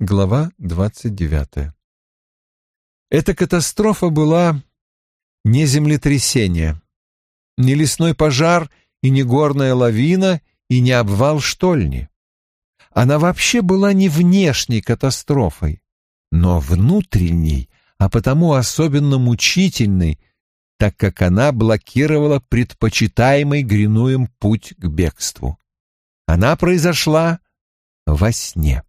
Глава двадцать девятая. Эта катастрофа была не землетрясение, не лесной пожар и не горная лавина и не обвал штольни. Она вообще была не внешней катастрофой, но внутренней, а потому особенно мучительной, так как она блокировала предпочитаемый Гринуем путь к бегству. Она произошла во сне.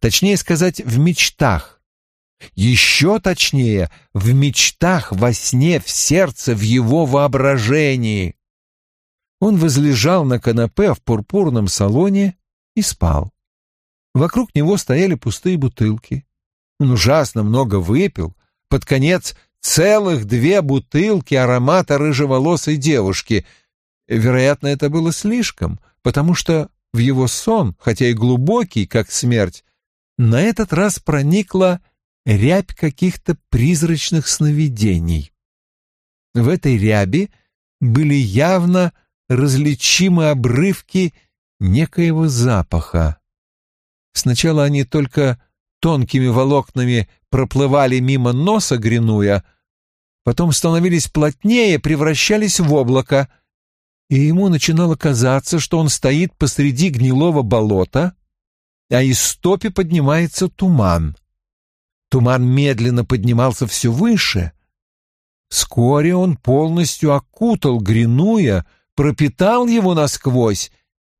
Точнее сказать, в мечтах. Еще точнее, в мечтах, во сне, в сердце, в его воображении. Он возлежал на канапе в пурпурном салоне и спал. Вокруг него стояли пустые бутылки. Он ужасно много выпил. Под конец целых две бутылки аромата рыжеволосой девушки. Вероятно, это было слишком, потому что в его сон, хотя и глубокий, как смерть, на этот раз проникла рябь каких-то призрачных сновидений. В этой ряби были явно различимы обрывки некоего запаха. Сначала они только тонкими волокнами проплывали мимо носа Гринуя, потом становились плотнее, превращались в облако, и ему начинало казаться, что он стоит посреди гнилого болота, а из стопи поднимается туман. Туман медленно поднимался все выше. Вскоре он полностью окутал Гринуя, пропитал его насквозь,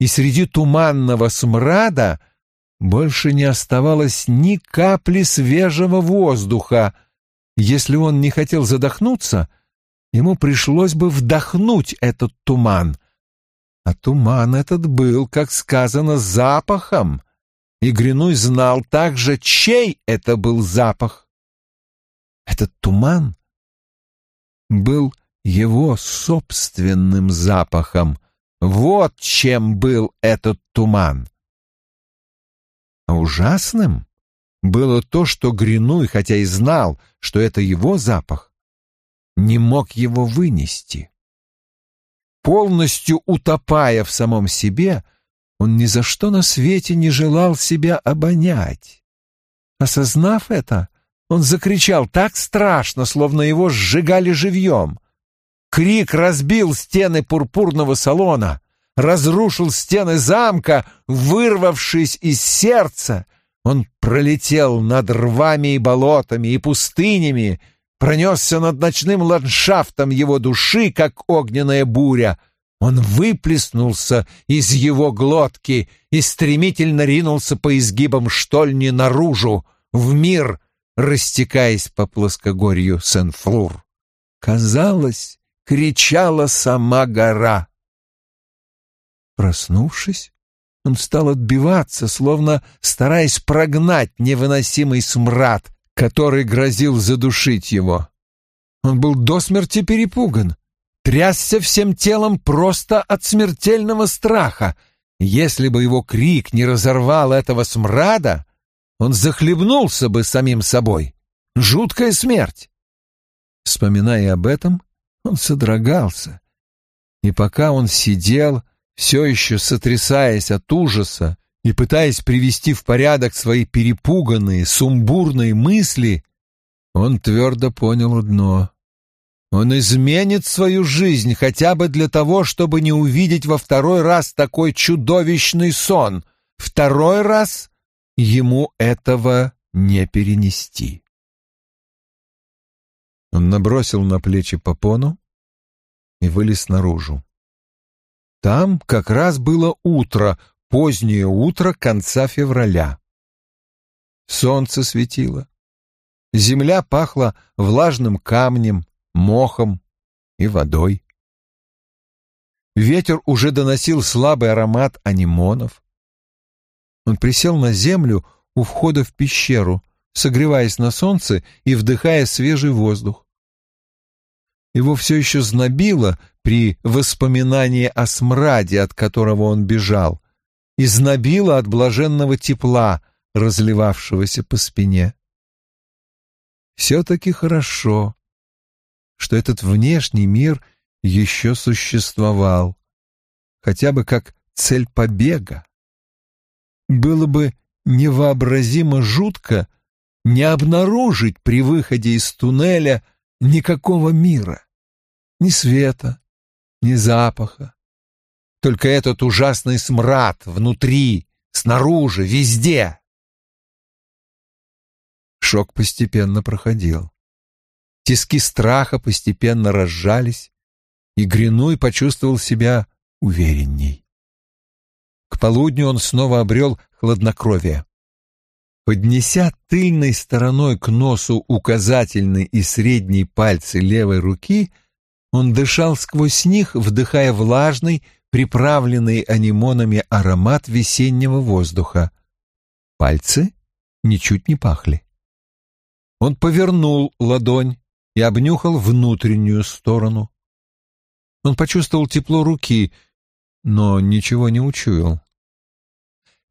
и среди туманного смрада больше не оставалось ни капли свежего воздуха. Если он не хотел задохнуться, ему пришлось бы вдохнуть этот туман. А туман этот был, как сказано, запахом, и Гринуй знал также, чей это был запах. Этот туман был его собственным запахом. Вот чем был этот туман. А ужасным было то, что Гринуй, хотя и знал, что это его запах, не мог его вынести. Полностью утопая в самом себе, — он ни за что на свете не желал себя обонять. Осознав это, он закричал так страшно, словно его сжигали живьем. Крик разбил стены пурпурного салона, разрушил стены замка, вырвавшись из сердца. Он пролетел над рвами и болотами и пустынями, пронесся над ночным ландшафтом его души, как огненная буря, он выплеснулся из его глотки и стремительно ринулся по изгибам штольни наружу, в мир, растекаясь по плоскогорью Сен-Флур. Казалось, кричала сама гора. Проснувшись, он стал отбиваться, словно стараясь прогнать невыносимый смрад, который грозил задушить его. Он был до смерти перепуган трясся всем телом просто от смертельного страха. Если бы его крик не разорвал этого смрада, он захлебнулся бы самим собой. Жуткая смерть. Вспоминая об этом, он содрогался. И пока он сидел, все еще сотрясаясь от ужаса и пытаясь привести в порядок свои перепуганные, сумбурные мысли, он твердо понял одно он изменит свою жизнь хотя бы для того, чтобы не увидеть во второй раз такой чудовищный сон. Второй раз ему этого не перенести. Он набросил на плечи попону и вылез наружу. Там как раз было утро, позднее утро конца февраля. Солнце светило. Земля пахла влажным камнем, мохом и водой. Ветер уже доносил слабый аромат анимонов. Он присел на землю у входа в пещеру, согреваясь на солнце и вдыхая свежий воздух. Его все еще знобило при воспоминании о смраде, от которого он бежал, и знобило от блаженного тепла, разливавшегося по спине. Все-таки хорошо, что этот внешний мир еще существовал, хотя бы как цель побега. Было бы невообразимо жутко не обнаружить при выходе из туннеля никакого мира, ни света, ни запаха. Только этот ужасный смрад внутри, снаружи, везде. Шок постепенно проходил. Тиски страха постепенно разжались, и Гринуй почувствовал себя уверенней. К полудню он снова обрел хладнокровие. Поднеся тыльной стороной к носу указательный и средний пальцы левой руки, он дышал сквозь них, вдыхая влажный, приправленный анимонами аромат весеннего воздуха. Пальцы ничуть не пахли. Он повернул ладонь и обнюхал внутреннюю сторону. Он почувствовал тепло руки, но ничего не учуял.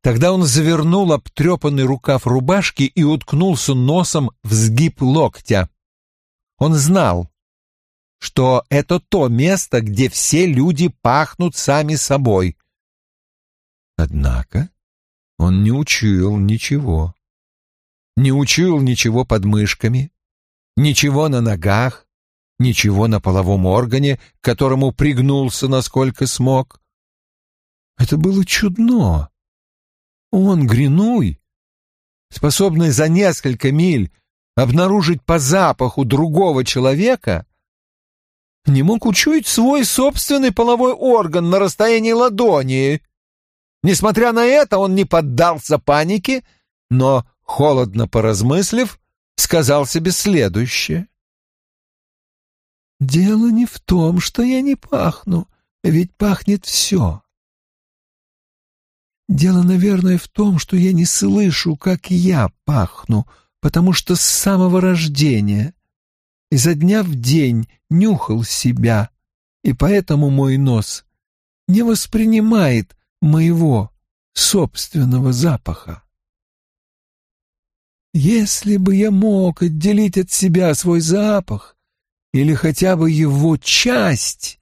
Тогда он завернул обтрепанный рукав рубашки и уткнулся носом в сгиб локтя. Он знал, что это то место, где все люди пахнут сами собой. Однако он не учуял ничего. Не учуял ничего под мышками, ничего на ногах, ничего на половом органе, к которому пригнулся, насколько смог. Это было чудно. Он, Гринуй, способный за несколько миль обнаружить по запаху другого человека, не мог учуять свой собственный половой орган на расстоянии ладони. Несмотря на это, он не поддался панике, но, холодно поразмыслив, сказал себе следующее. «Дело не в том, что я не пахну, ведь пахнет все. Дело, наверное, в том, что я не слышу, как я пахну, потому что с самого рождения, изо дня в день нюхал себя, и поэтому мой нос не воспринимает моего собственного запаха. Если бы я мог отделить от себя свой запах или хотя бы его часть,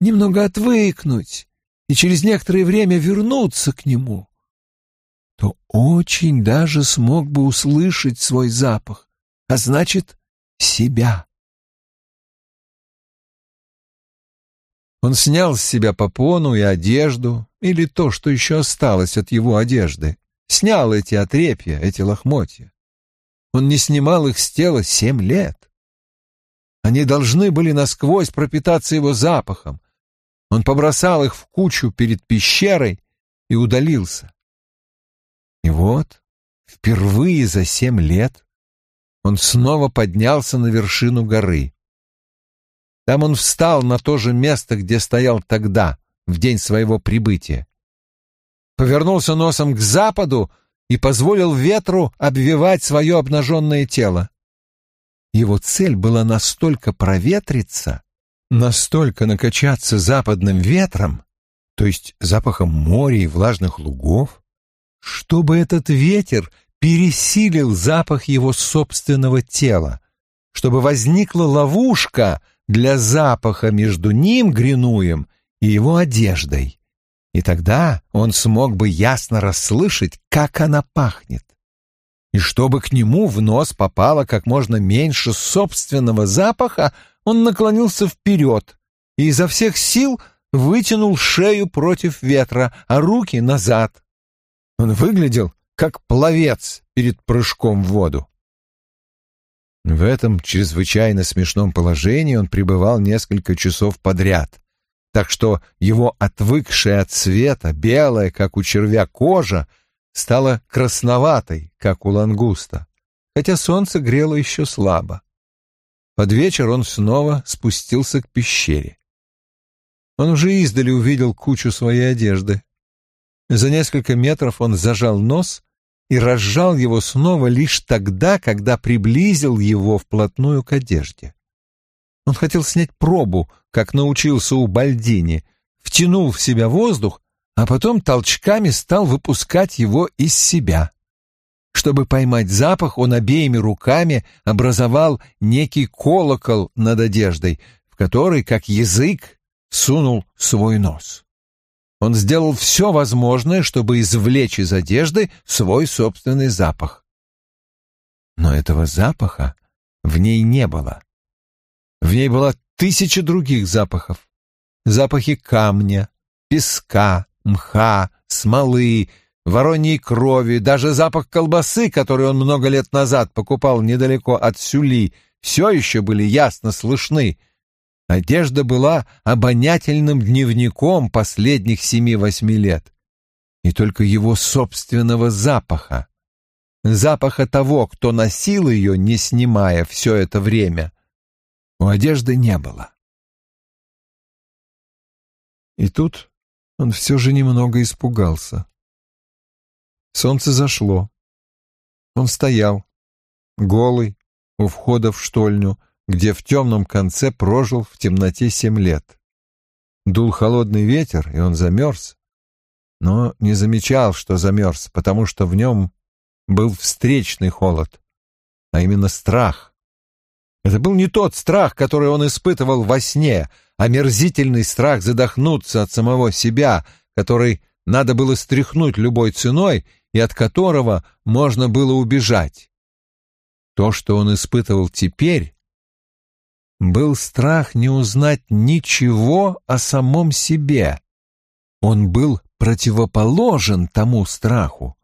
немного отвыкнуть, и через некоторое время вернуться к нему, то очень даже смог бы услышать свой запах, а значит, себя. Он снял с себя попону и одежду, или то, что еще осталось от его одежды. Снял эти отрепья, эти лохмотья. Он не снимал их с тела семь лет. Они должны были насквозь пропитаться его запахом, он побросал их в кучу перед пещерой и удалился. И вот, впервые за семь лет, он снова поднялся на вершину горы. Там он встал на то же место, где стоял тогда, в день своего прибытия. Повернулся носом к западу и позволил ветру обвивать свое обнаженное тело. Его цель была настолько проветриться, настолько накачаться западным ветром, то есть запахом моря и влажных лугов, чтобы этот ветер пересилил запах его собственного тела, чтобы возникла ловушка для запаха между ним, Гринуем, и его одеждой. И тогда он смог бы ясно расслышать, как она пахнет. И чтобы к нему в нос попало как можно меньше собственного запаха, он наклонился вперед и изо всех сил вытянул шею против ветра, а руки назад. Он выглядел как пловец перед прыжком в воду. В этом чрезвычайно смешном положении он пребывал несколько часов подряд, так что его отвыкшая от света, белая, как у червя, кожа стала красноватой, как у лангуста, хотя солнце грело еще слабо. Под вечер он снова спустился к пещере. Он уже издали увидел кучу своей одежды. За несколько метров он зажал нос и разжал его снова лишь тогда, когда приблизил его вплотную к одежде. Он хотел снять пробу, как научился у Бальдини, втянул в себя воздух, а потом толчками стал выпускать его из себя. Чтобы поймать запах, он обеими руками образовал некий колокол над одеждой, в который, как язык, сунул свой нос. Он сделал все возможное, чтобы извлечь из одежды свой собственный запах. Но этого запаха в ней не было. В ней была тысяча других запахов. Запахи камня, песка, мха, смолы, вороньей крови, даже запах колбасы, который он много лет назад покупал недалеко от Сюли, все еще были ясно слышны. Одежда была обонятельным дневником последних семи-восьми лет. И только его собственного запаха, запаха того, кто носил ее, не снимая все это время, у одежды не было. И тут он все же немного испугался. Солнце зашло. Он стоял, голый, у входа в штольню, где в темном конце прожил в темноте семь лет. Дул холодный ветер, и он замерз, но не замечал, что замерз, потому что в нем был встречный холод, а именно страх. Это был не тот страх, который он испытывал во сне, а мерзительный страх задохнуться от самого себя, который надо было стряхнуть любой ценой и от которого можно было убежать. То, что он испытывал теперь, был страх не узнать ничего о самом себе. Он был противоположен тому страху.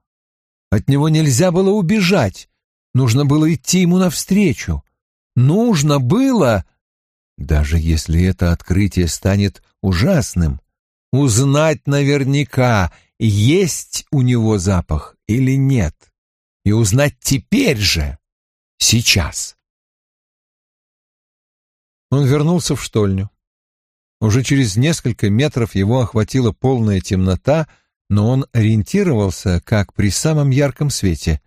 От него нельзя было убежать, нужно было идти ему навстречу. Нужно было, даже если это открытие станет ужасным, узнать наверняка, есть у него запах или нет, и узнать теперь же, сейчас. Он вернулся в штольню. Уже через несколько метров его охватила полная темнота, но он ориентировался, как при самом ярком свете.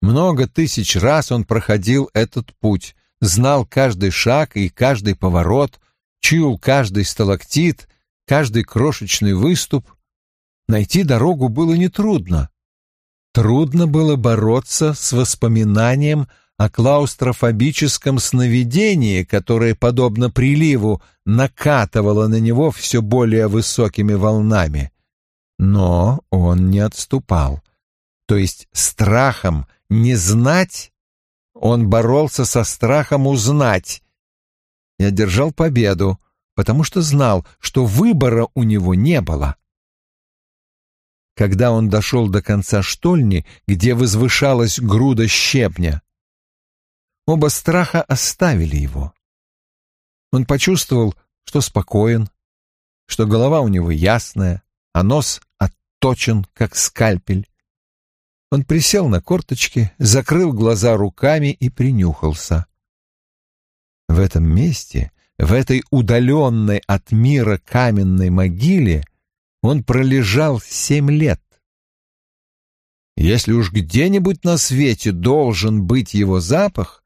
Много тысяч раз он проходил этот путь, знал каждый шаг и каждый поворот, чуял каждый сталактит, каждый крошечный выступ, Найти дорогу было нетрудно. Трудно было бороться с воспоминанием о клаустрофобическом сновидении, которое, подобно приливу, накатывало на него все более высокими волнами. Но он не отступал. То есть страхом не знать он боролся со страхом узнать и одержал победу, потому что знал, что выбора у него не было. Когда он дошел до конца штольни, где возвышалась груда щепня, оба страха оставили его. Он почувствовал, что спокоен, что голова у него ясная, а нос отточен, как скальпель. Он присел на корточки, закрыл глаза руками и принюхался. В этом месте, в этой удаленной от мира каменной могиле, он пролежал семь лет. Если уж где-нибудь на свете должен быть его запах,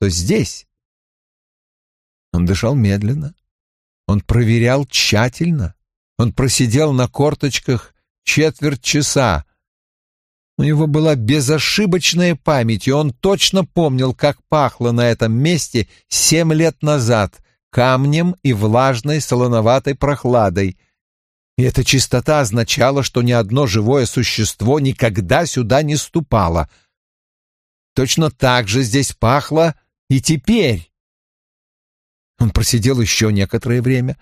то здесь. Он дышал медленно, он проверял тщательно, он просидел на корточках четверть часа. У него была безошибочная память, и он точно помнил, как пахло на этом месте семь лет назад камнем и влажной солоноватой прохладой, и эта чистота означала, что ни одно живое существо никогда сюда не ступало. Точно так же здесь пахло и теперь. Он просидел еще некоторое время,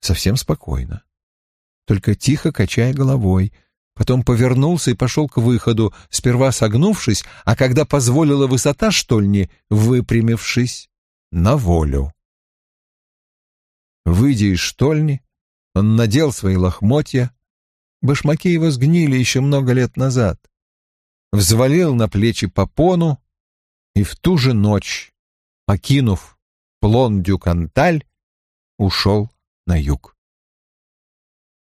совсем спокойно, только тихо качая головой, потом повернулся и пошел к выходу, сперва согнувшись, а когда позволила высота штольни, выпрямившись на волю. Выйдя из штольни, он надел свои лохмотья. Башмаки его сгнили еще много лет назад. Взвалил на плечи попону и в ту же ночь, покинув Плон-Дюканталь, ушел на юг.